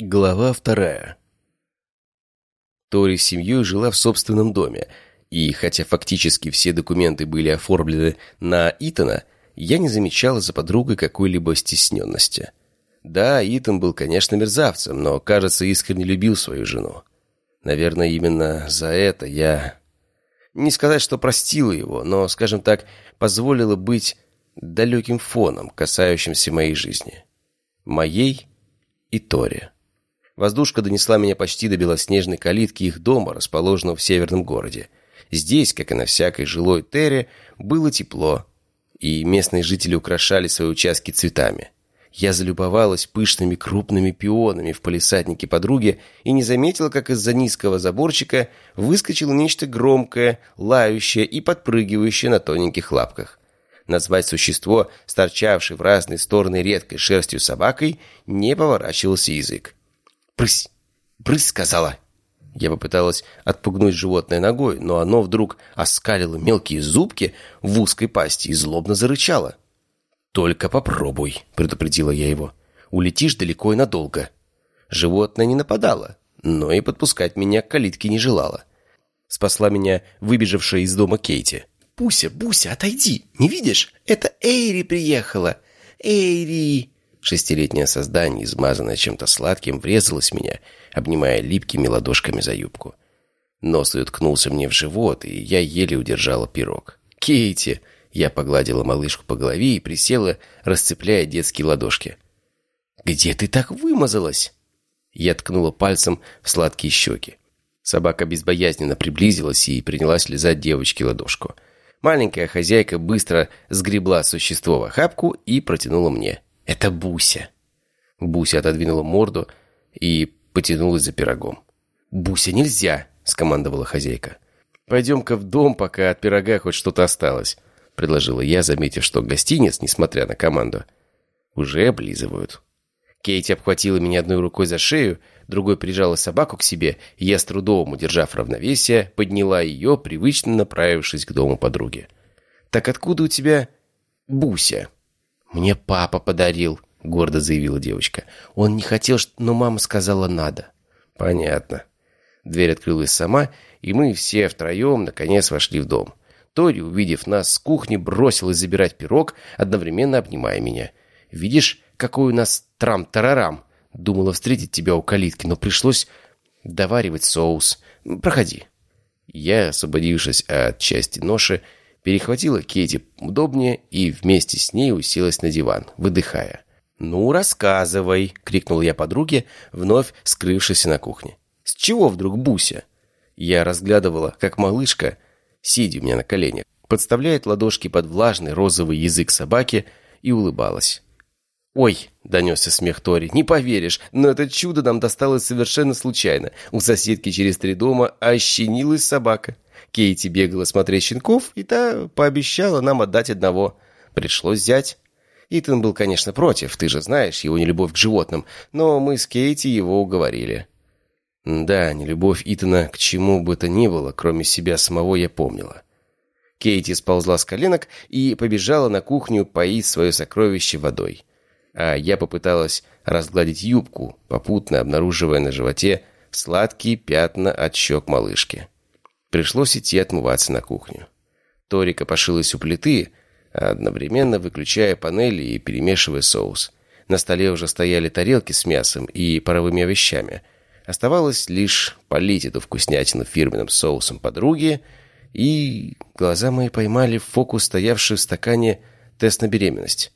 Глава вторая. Тори с семьей жила в собственном доме, и хотя фактически все документы были оформлены на Итана, я не замечала за подругой какой-либо стесненности. Да, Итан был, конечно, мерзавцем, но, кажется, искренне любил свою жену. Наверное, именно за это я... Не сказать, что простила его, но, скажем так, позволила быть далеким фоном, касающимся моей жизни. Моей и Тори. Воздушка донесла меня почти до белоснежной калитки их дома, расположенного в северном городе. Здесь, как и на всякой жилой терре, было тепло, и местные жители украшали свои участки цветами. Я залюбовалась пышными крупными пионами в палисаднике подруги и не заметила, как из-за низкого заборчика выскочило нечто громкое, лающее и подпрыгивающее на тоненьких лапках. Назвать существо, сторчавшее в разные стороны редкой шерстью собакой, не поворачивался язык. «Брысь! Брысь!» — сказала. Я попыталась отпугнуть животное ногой, но оно вдруг оскалило мелкие зубки в узкой пасти и злобно зарычало. «Только попробуй», — предупредила я его. «Улетишь далеко и надолго». Животное не нападало, но и подпускать меня к калитке не желало. Спасла меня выбежавшая из дома Кейти. «Буся, Буся, отойди! Не видишь? Это Эйри приехала! Эйри!» Шестилетнее создание, измазанное чем-то сладким, врезалось в меня, обнимая липкими ладошками за юбку. Нос уткнулся мне в живот, и я еле удержала пирог. «Кейти!» Я погладила малышку по голове и присела, расцепляя детские ладошки. «Где ты так вымазалась?» Я ткнула пальцем в сладкие щеки. Собака безбоязненно приблизилась и принялась лизать девочке ладошку. Маленькая хозяйка быстро сгребла существо в охапку и протянула мне. «Это Буся». Буся отодвинула морду и потянулась за пирогом. «Буся, нельзя!» — скомандовала хозяйка. «Пойдем-ка в дом, пока от пирога хоть что-то осталось», — предложила я, заметив, что гостиниц, несмотря на команду, уже облизывают. Кейти обхватила меня одной рукой за шею, другой прижала собаку к себе, и я с трудом, удержав равновесие, подняла ее, привычно направившись к дому подруги. «Так откуда у тебя Буся?» «Мне папа подарил», — гордо заявила девочка. «Он не хотел, но мама сказала надо». «Понятно». Дверь открылась сама, и мы все втроем наконец вошли в дом. Тори, увидев нас с кухни, бросилась забирать пирог, одновременно обнимая меня. «Видишь, какой у нас трам-тарарам?» Думала встретить тебя у калитки, но пришлось доваривать соус. Проходи. Я, освободившись от части ноши, перехватила Кейти удобнее и вместе с ней уселась на диван, выдыхая. «Ну, рассказывай!» — крикнул я подруге, вновь скрывшись на кухне. «С чего вдруг Буся?» Я разглядывала, как малышка, сидя у меня на коленях, подставляет ладошки под влажный розовый язык собаки и улыбалась. «Ой!» — донесся смех Тори. «Не поверишь, но это чудо нам досталось совершенно случайно. У соседки через три дома ощенилась собака. Кейти бегала смотреть щенков, и та пообещала нам отдать одного. Пришлось взять. Итан был, конечно, против, ты же знаешь его нелюбовь к животным, но мы с Кейти его уговорили. Да, нелюбовь Итана к чему бы то ни было, кроме себя самого, я помнила. Кейти сползла с коленок и побежала на кухню поить свое сокровище водой. А я попыталась разгладить юбку, попутно обнаруживая на животе сладкие пятна от щек малышки. Пришлось идти отмываться на кухню. Торика пошилась у плиты, одновременно выключая панели и перемешивая соус. На столе уже стояли тарелки с мясом и паровыми овощами. Оставалось лишь полить эту вкуснятину фирменным соусом подруги, и глаза мои поймали фокус, стоявший в стакане тест на беременность.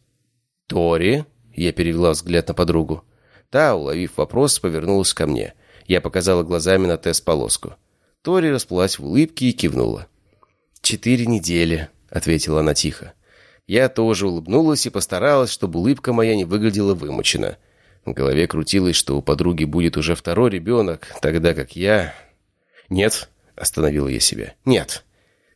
«Тори?» — я перевела взгляд на подругу. Та, уловив вопрос, повернулась ко мне. Я показала глазами на тест-полоску. Тори расплылась в улыбке и кивнула. «Четыре недели», — ответила она тихо. Я тоже улыбнулась и постаралась, чтобы улыбка моя не выглядела вымученно. В голове крутилось, что у подруги будет уже второй ребенок, тогда как я... «Нет», — остановила я себя, — «нет.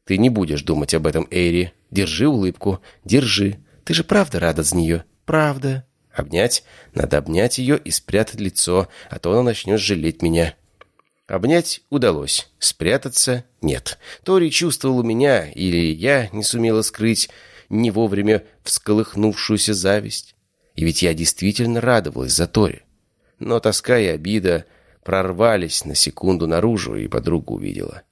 Ты не будешь думать об этом, Эйри. Держи улыбку, держи. Ты же правда рада за нее?» «Правда». «Обнять? Надо обнять ее и спрятать лицо, а то она начнет жалеть меня». Обнять удалось, спрятаться нет. Тори чувствовала меня, или я не сумела скрыть не вовремя всколыхнувшуюся зависть. И ведь я действительно радовалась за Тори. Но тоска и обида прорвались на секунду наружу, и подруга увидела.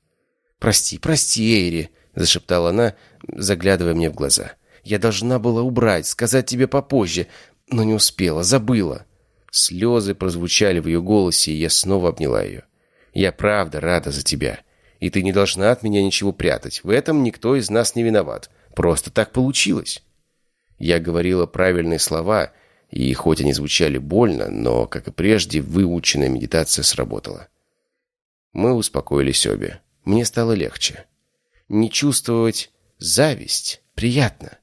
«Прости, прости, Эйри», — зашептала она, заглядывая мне в глаза. «Я должна была убрать, сказать тебе попозже, но не успела, забыла». Слезы прозвучали в ее голосе, и я снова обняла ее. «Я правда рада за тебя. И ты не должна от меня ничего прятать. В этом никто из нас не виноват. Просто так получилось». Я говорила правильные слова, и хоть они звучали больно, но, как и прежде, выученная медитация сработала. Мы успокоились обе. Мне стало легче. Не чувствовать зависть приятно,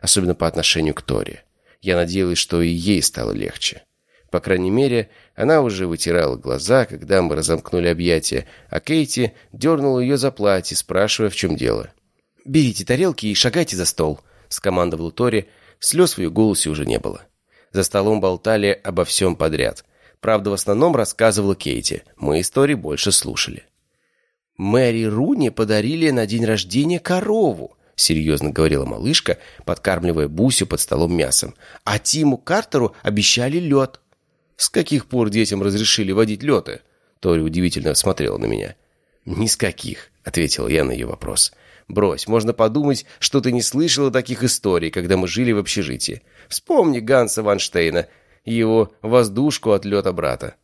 особенно по отношению к Торе. Я надеялась, что и ей стало легче. По крайней мере, она уже вытирала глаза, когда мы разомкнули объятия, а Кейти дернула ее за платье, спрашивая, в чем дело. «Берите тарелки и шагайте за стол», — скомандовал Тори. Слез в ее голосе уже не было. За столом болтали обо всем подряд. Правда, в основном рассказывала Кейти. Мы истории больше слушали. «Мэри Руни подарили на день рождения корову», — серьезно говорила малышка, подкармливая Бусю под столом мясом. «А Тиму Картеру обещали лед». «С каких пор детям разрешили водить леты?» Тори удивительно смотрела на меня. «Ни с каких», — ответил я на ее вопрос. «Брось, можно подумать, что ты не слышала таких историй, когда мы жили в общежитии. Вспомни Ганса Ванштейна и его воздушку от лета брата».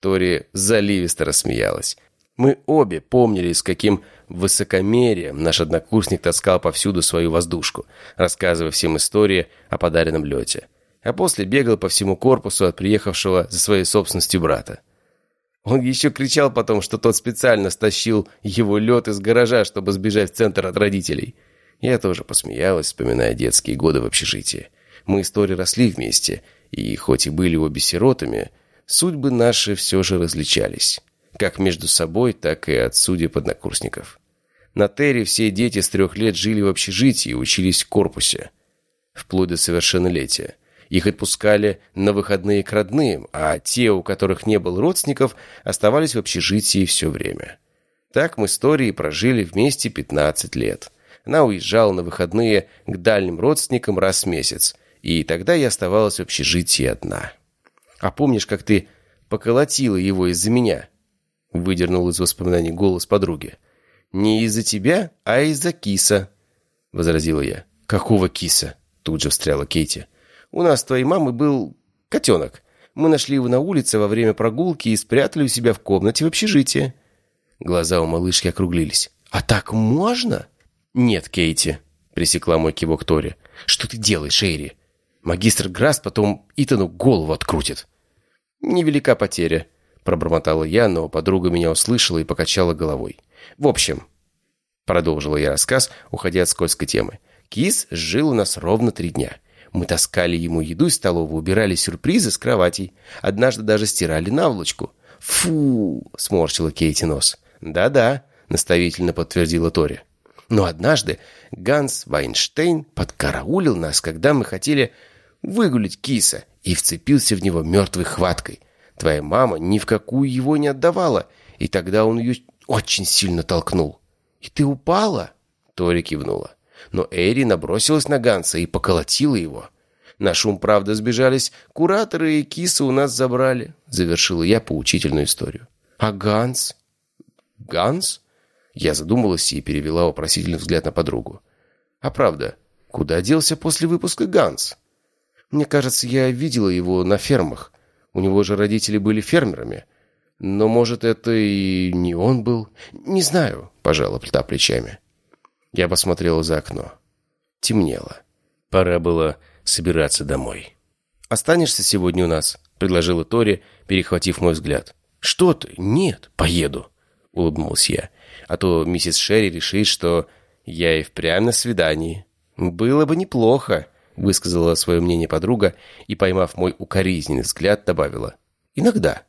Тори заливисто рассмеялась. Мы обе помнили, с каким высокомерием наш однокурсник таскал повсюду свою воздушку, рассказывая всем истории о подаренном лете а после бегал по всему корпусу от приехавшего за своей собственностью брата. Он еще кричал потом, что тот специально стащил его лед из гаража, чтобы сбежать в центр от родителей. Я тоже посмеялась, вспоминая детские годы в общежитии. Мы истории росли вместе, и хоть и были обе сиротами, судьбы наши все же различались. Как между собой, так и от судеб однокурсников. На Терри все дети с трех лет жили в общежитии и учились в корпусе. Вплоть до совершеннолетия. Их отпускали на выходные к родным, а те, у которых не было родственников, оставались в общежитии все время. Так мы с Торией прожили вместе 15 лет. Она уезжала на выходные к дальним родственникам раз в месяц, и тогда я оставалась в общежитии одна. «А помнишь, как ты поколотила его из-за меня?» Выдернул из воспоминаний голос подруги. «Не из-за тебя, а из-за киса», — возразила я. «Какого киса?» — тут же встряла Кейти. У нас с твоей мамой был котенок. Мы нашли его на улице во время прогулки и спрятали у себя в комнате в общежитии». Глаза у малышки округлились. «А так можно?» «Нет, Кейти», — пресекла мой кивок Тори. «Что ты делаешь, Эйри? Магистр Грасс потом Итану голову открутит». «Невелика потеря», — пробормотала я, но подруга меня услышала и покачала головой. «В общем», — продолжила я рассказ, уходя от скользкой темы, «Кис жил у нас ровно три дня». Мы таскали ему еду из столовой, убирали сюрпризы с кроватей. Однажды даже стирали наволочку. «Фу!» — сморщила Кейти нос. «Да-да», — наставительно подтвердила Тори. Но однажды Ганс Вайнштейн подкараулил нас, когда мы хотели выгулить киса, и вцепился в него мертвой хваткой. Твоя мама ни в какую его не отдавала, и тогда он ее очень сильно толкнул. «И ты упала?» Тори кивнула но Эри набросилась на Ганса и поколотила его. На шум, правда, сбежались кураторы, и кисы у нас забрали. Завершила я поучительную историю. А Ганс? Ганс? Я задумалась и перевела вопросительный взгляд на подругу. А правда, куда делся после выпуска Ганс? Мне кажется, я видела его на фермах. У него же родители были фермерами. Но, может, это и не он был? Не знаю, пожала плита плечами. Я посмотрел за окно. Темнело. Пора было собираться домой. «Останешься сегодня у нас?» — предложила Тори, перехватив мой взгляд. «Что ты? Нет, поеду!» — улыбнулся я. «А то миссис Шерри решит, что я и впрямь на свидании». «Было бы неплохо», — высказала свое мнение подруга и, поймав мой укоризненный взгляд, добавила. «Иногда».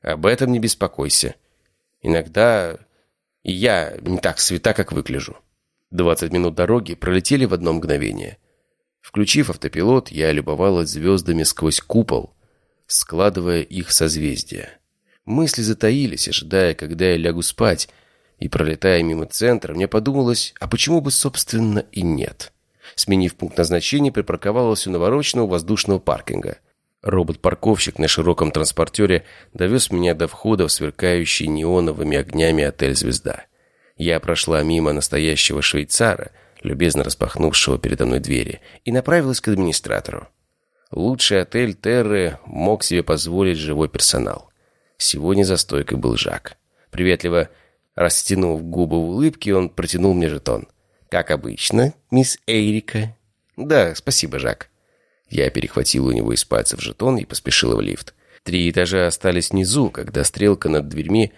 «Об этом не беспокойся. Иногда я не так свята, как выгляжу». Двадцать минут дороги пролетели в одно мгновение. Включив автопилот, я любовалась звездами сквозь купол, складывая их созвездия. Мысли затаились, ожидая, когда я лягу спать, и, пролетая мимо центра, мне подумалось, а почему бы, собственно, и нет. Сменив пункт назначения, припарковалась у навороченного воздушного паркинга. Робот-парковщик на широком транспортере довез меня до входа в сверкающий неоновыми огнями отель «Звезда». Я прошла мимо настоящего швейцара, любезно распахнувшего передо мной двери, и направилась к администратору. Лучший отель Терры мог себе позволить живой персонал. Сегодня за стойкой был Жак. Приветливо растянув губы в улыбке, он протянул мне жетон. «Как обычно, мисс Эйрика?» «Да, спасибо, Жак». Я перехватил у него из пальцев жетон и поспешила в лифт. Три этажа остались внизу, когда стрелка над дверьми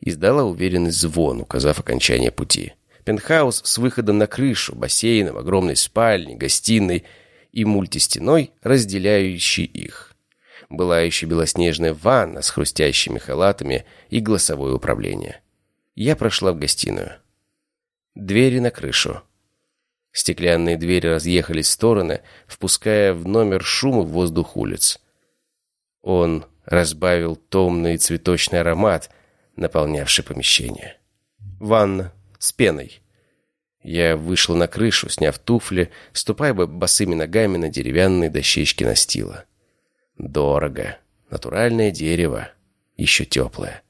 издала уверенный звон, указав окончание пути. Пентхаус с выходом на крышу, бассейном, огромной спальней, гостиной и мультистеной, разделяющей их. Была еще белоснежная ванна с хрустящими халатами и голосовое управление. Я прошла в гостиную. Двери на крышу. Стеклянные двери разъехались в стороны, впуская в номер шум и воздух улиц. Он разбавил томный цветочный аромат, наполнявший помещение. Ванна с пеной. Я вышла на крышу, сняв туфли, ступая босыми ногами на деревянные дощечки настила. Дорого. Натуральное дерево. Еще теплое.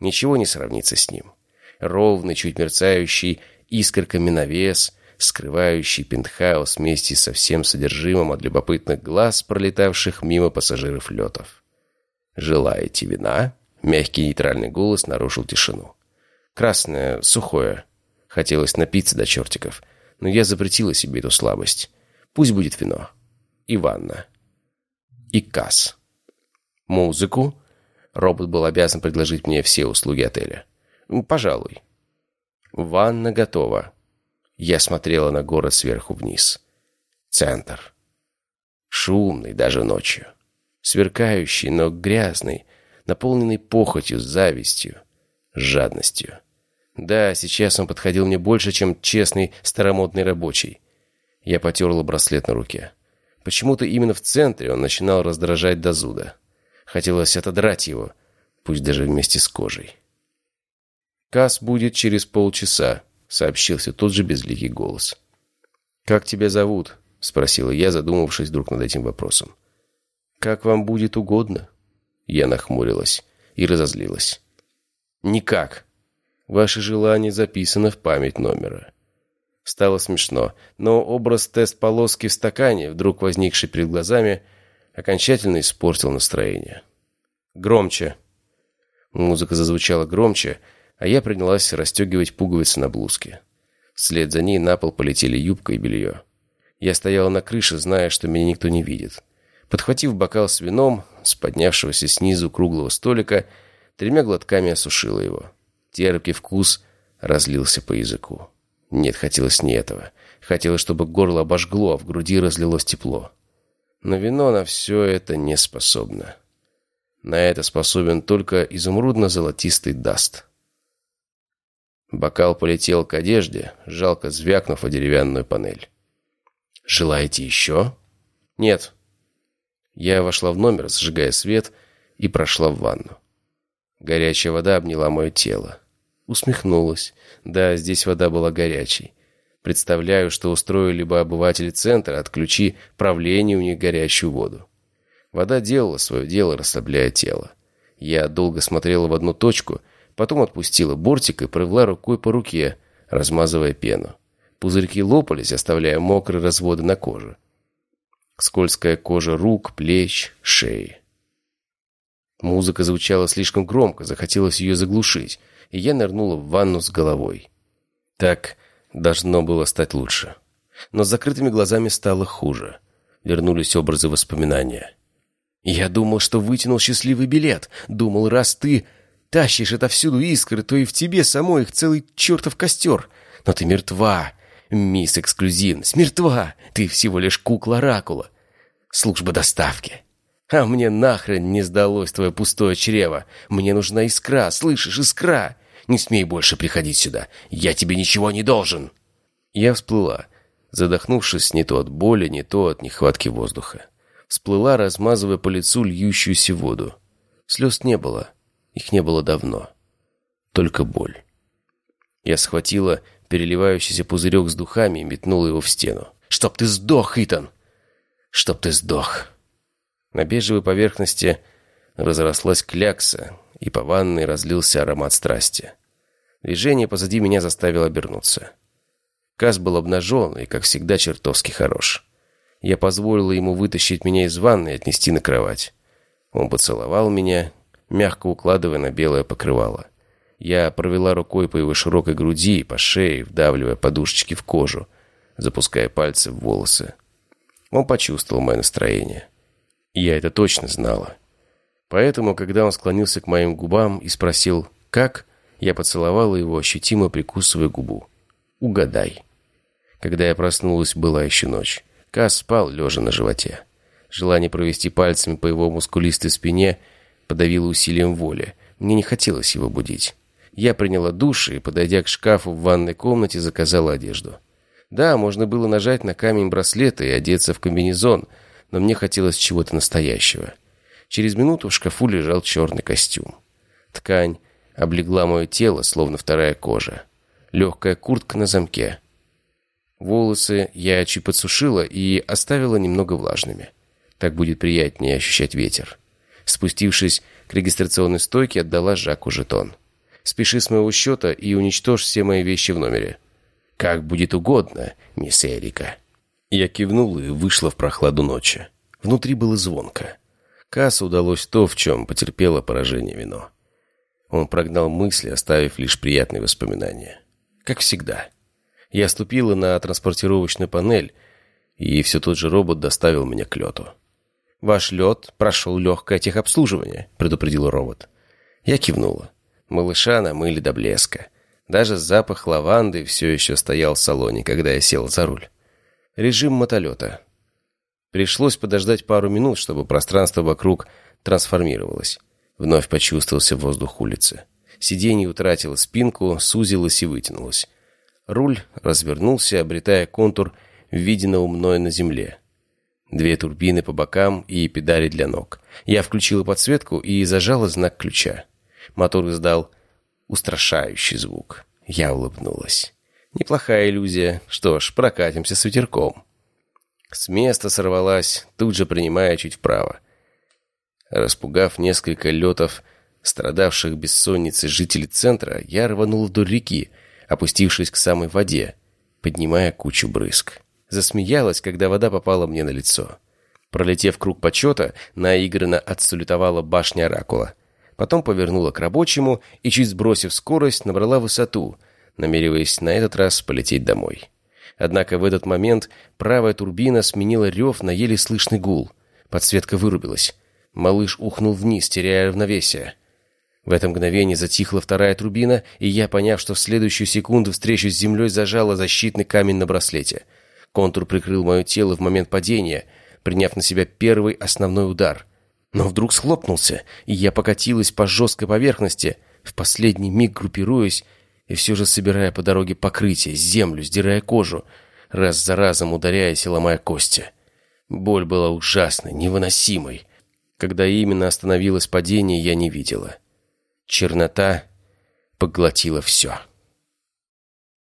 Ничего не сравнится с ним. Ровный, чуть мерцающий искорками навес, скрывающий пентхаус вместе со всем содержимым от любопытных глаз, пролетавших мимо пассажиров летов. «Желаете вина?» Мягкий нейтральный голос нарушил тишину. «Красное, сухое». Хотелось напиться до чертиков, но я запретила себе эту слабость. Пусть будет вино. И ванна. И касс. Музыку. Робот был обязан предложить мне все услуги отеля. Пожалуй. Ванна готова. Я смотрела на город сверху вниз. Центр. Шумный даже ночью. Сверкающий, но грязный, наполненный похотью, завистью, жадностью. Да, сейчас он подходил мне больше, чем честный старомодный рабочий. Я потерла браслет на руке. Почему-то именно в центре он начинал раздражать до зуда. Хотелось отодрать его, пусть даже вместе с кожей. «Касс будет через полчаса», — сообщился тот же безликий голос. «Как тебя зовут?» — спросила я, задумавшись вдруг над этим вопросом. «Как вам будет угодно?» Я нахмурилась и разозлилась. «Никак. Ваше желание записано в память номера». Стало смешно, но образ тест-полоски в стакане, вдруг возникший перед глазами, окончательно испортил настроение. «Громче!» Музыка зазвучала громче, а я принялась расстегивать пуговицы на блузке. Вслед за ней на пол полетели юбка и белье. Я стояла на крыше, зная, что меня никто не видит. Подхватив бокал с вином, с поднявшегося снизу круглого столика, тремя глотками осушила его. Терпкий вкус разлился по языку. Нет, хотелось не этого. Хотелось, чтобы горло обожгло, а в груди разлилось тепло. Но вино на все это не способно. На это способен только изумрудно-золотистый даст. Бокал полетел к одежде, жалко звякнув о деревянную панель. «Желаете еще?» «Нет». Я вошла в номер, сжигая свет, и прошла в ванну. Горячая вода обняла мое тело. Усмехнулась. Да, здесь вода была горячей. Представляю, что устроили бы обыватели центра, отключи правление у них горячую воду. Вода делала свое дело, расслабляя тело. Я долго смотрела в одну точку — Потом отпустила бортик и провела рукой по руке, размазывая пену. Пузырьки лопались, оставляя мокрые разводы на коже. Скользкая кожа рук, плеч, шеи. Музыка звучала слишком громко, захотелось ее заглушить, и я нырнула в ванну с головой. Так должно было стать лучше. Но с закрытыми глазами стало хуже. Вернулись образы воспоминания. Я думал, что вытянул счастливый билет. Думал, раз ты Тащишь отовсюду искры, то и в тебе самой их целый чертов костер. Но ты мертва, мисс Эксклюзивность, мертва. Ты всего лишь кукла Ракула. Служба доставки. А мне нахрен не сдалось твое пустое чрево. Мне нужна искра, слышишь, искра. Не смей больше приходить сюда. Я тебе ничего не должен. Я всплыла, задохнувшись не то от боли, не то от нехватки воздуха. Всплыла, размазывая по лицу льющуюся воду. Слез не было. Их не было давно. Только боль. Я схватила переливающийся пузырек с духами и метнула его в стену. «Чтоб ты сдох, Итан!» «Чтоб ты сдох!» На бежевой поверхности разрослась клякса, и по ванной разлился аромат страсти. Движение позади меня заставило обернуться. Каз был обнажен и, как всегда, чертовски хорош. Я позволила ему вытащить меня из ванны и отнести на кровать. Он поцеловал меня, мягко укладывая на белое покрывало. Я провела рукой по его широкой груди, по шее, вдавливая подушечки в кожу, запуская пальцы в волосы. Он почувствовал мое настроение. Я это точно знала. Поэтому, когда он склонился к моим губам и спросил «Как?», я поцеловала его, ощутимо прикусывая губу. «Угадай». Когда я проснулась, была еще ночь. Кас спал, лежа на животе. Желание провести пальцами по его мускулистой спине подавило усилием воли. Мне не хотелось его будить. Я приняла душ и, подойдя к шкафу в ванной комнате, заказала одежду. Да, можно было нажать на камень браслета и одеться в комбинезон, но мне хотелось чего-то настоящего. Через минуту в шкафу лежал черный костюм. Ткань облегла мое тело, словно вторая кожа. Легкая куртка на замке. Волосы я чуть подсушила и оставила немного влажными. Так будет приятнее ощущать ветер. Спустившись к регистрационной стойке, отдала Жаку жетон. Спеши с моего счета и уничтожь все мои вещи в номере. Как будет угодно, мисс Эрика. Я кивнула и вышла в прохладу ночи. Внутри было звонко. Кассу удалось то, в чем потерпело поражение вино. Он прогнал мысли, оставив лишь приятные воспоминания. Как всегда. Я ступила на транспортировочную панель, и все тот же робот доставил меня к лету. «Ваш лед прошел легкое техобслуживание», — предупредил робот. Я кивнула. Малыша намыли до блеска. Даже запах лаванды все еще стоял в салоне, когда я сел за руль. Режим мотолета. Пришлось подождать пару минут, чтобы пространство вокруг трансформировалось. Вновь почувствовался воздух улицы. Сиденье утратило спинку, сузилось и вытянулось. Руль развернулся, обретая контур виденного мной на земле. Две турбины по бокам и педали для ног. Я включила подсветку и зажала знак ключа. Мотор издал устрашающий звук. Я улыбнулась. Неплохая иллюзия. Что ж, прокатимся с ветерком. С места сорвалась, тут же принимая чуть вправо. Распугав несколько летов, страдавших бессонницей жителей центра, я рванул вдоль реки, опустившись к самой воде, поднимая кучу брызг. Засмеялась, когда вода попала мне на лицо. Пролетев круг почета, наигранно отсалютовала башня Оракула. Потом повернула к рабочему и, чуть сбросив скорость, набрала высоту, намереваясь на этот раз полететь домой. Однако в этот момент правая турбина сменила рев на еле слышный гул. Подсветка вырубилась. Малыш ухнул вниз, теряя равновесие. В это мгновение затихла вторая турбина, и я, поняв, что в следующую секунду встречу с землей, зажала защитный камень на браслете. Контур прикрыл мое тело в момент падения, приняв на себя первый основной удар. Но вдруг схлопнулся, и я покатилась по жесткой поверхности, в последний миг группируясь и все же собирая по дороге покрытие, землю, сдирая кожу, раз за разом ударяясь и ломая кости. Боль была ужасной, невыносимой. Когда именно остановилось падение, я не видела. Чернота поглотила все.